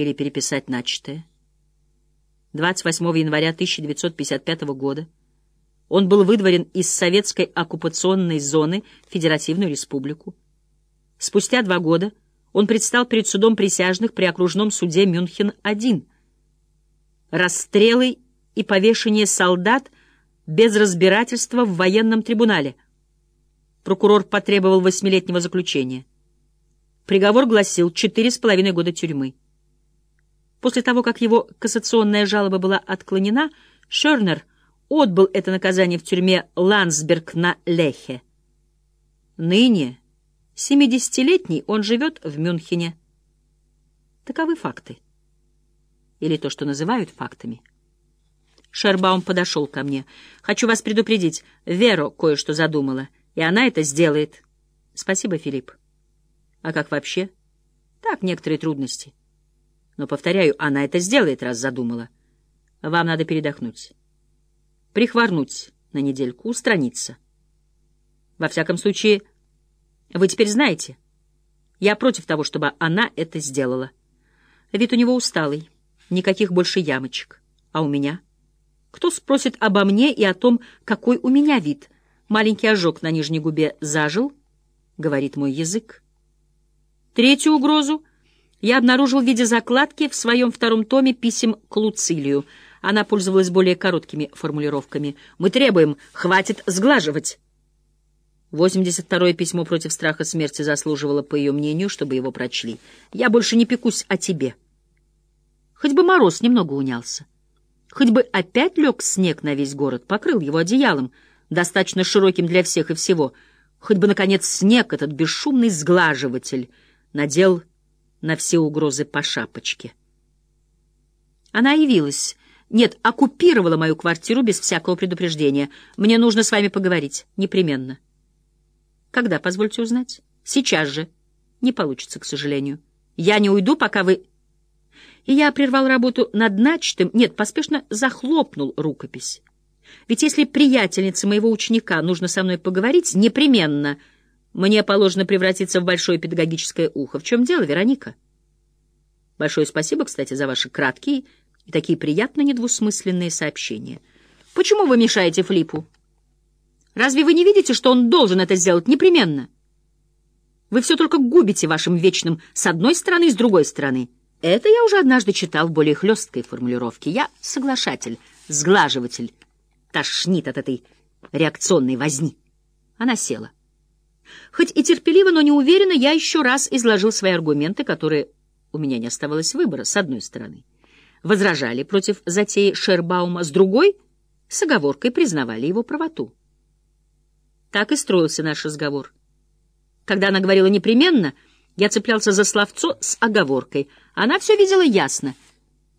или переписать начатое. 28 января 1955 года он был выдворен из советской оккупационной зоны в Федеративную Республику. Спустя два года он предстал перед судом присяжных при окружном суде Мюнхен-1. Расстрелы и повешение солдат без разбирательства в военном трибунале. Прокурор потребовал восьмилетнего заключения. Приговор гласил четыре с половиной года тюрьмы. После того, как его кассационная жалоба была отклонена, Шернер отбыл это наказание в тюрьме Ландсберг на Лехе. Ныне, семидесятилетний, он живет в Мюнхене. Таковы факты. Или то, что называют фактами. Шербаум подошел ко мне. «Хочу вас предупредить. Вера кое-что задумала, и она это сделает». «Спасибо, Филипп». «А как вообще?» «Так, некоторые трудности». Но, повторяю, она это сделает, раз задумала. Вам надо передохнуть. Прихворнуть на недельку, устраниться. Во всяком случае, вы теперь знаете. Я против того, чтобы она это сделала. Вид у него усталый, никаких больше ямочек. А у меня? Кто спросит обо мне и о том, какой у меня вид? Маленький ожог на нижней губе зажил, говорит мой язык. Третью угрозу я обнаружил в виде закладки в своем втором томе писем к Луцилию. Она пользовалась более короткими формулировками. «Мы требуем, хватит сглаживать!» 82-е письмо против страха смерти заслуживало, по ее мнению, чтобы его прочли. «Я больше не пекусь о тебе». Хоть бы мороз немного унялся. Хоть бы опять лег снег на весь город, покрыл его одеялом, достаточно широким для всех и всего. Хоть бы, наконец, снег, этот бесшумный сглаживатель, надел на все угрозы по шапочке. Она явилась. Нет, оккупировала мою квартиру без всякого предупреждения. Мне нужно с вами поговорить. Непременно. Когда, позвольте узнать? Сейчас же. Не получится, к сожалению. Я не уйду, пока вы... И я прервал работу над начатым, нет, поспешно захлопнул рукопись. Ведь если приятельнице моего ученика нужно со мной поговорить, непременно мне положено превратиться в большое педагогическое ухо. В чем дело, Вероника? Большое спасибо, кстати, за ваши краткие и такие приятно недвусмысленные сообщения. Почему вы мешаете Флипу? Разве вы не видите, что он должен это сделать непременно? Вы все только губите вашим вечным с одной стороны и с другой стороны. Это я уже однажды читал в более хлесткой формулировке. Я соглашатель, сглаживатель. Тошнит от этой реакционной возни. Она села. Хоть и терпеливо, но не уверенно, я еще раз изложил свои аргументы, которые у меня не оставалось выбора, с одной стороны. Возражали против затеи Шербаума, с другой — с оговоркой признавали его правоту. Так и строился наш разговор. Когда она говорила непременно, я цеплялся за словцо с оговоркой. Она все видела ясно.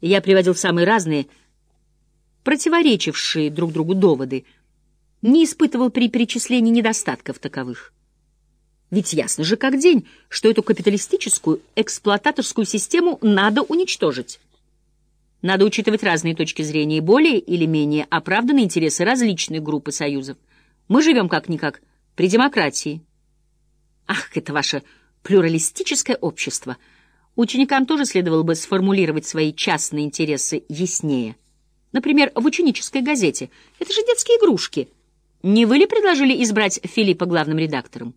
Я приводил самые разные, противоречившие друг другу доводы, не испытывал при перечислении недостатков таковых. Ведь ясно же как день, что эту капиталистическую эксплуататорскую систему надо уничтожить. Надо учитывать разные точки зрения более или менее оправданные интересы различных групп и союзов. Мы живем как-никак при демократии. Ах, это ваше плюралистическое общество. Ученикам тоже следовало бы сформулировать свои частные интересы яснее. Например, в ученической газете. Это же детские игрушки. Не вы ли предложили избрать Филиппа главным редактором?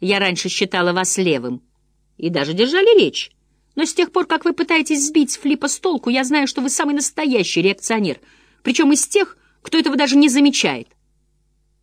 Я раньше считала вас левым. И даже держали речь. Но с тех пор, как вы пытаетесь сбить Флипа с толку, я знаю, что вы самый настоящий реакционер. Причем из тех, кто этого даже не замечает.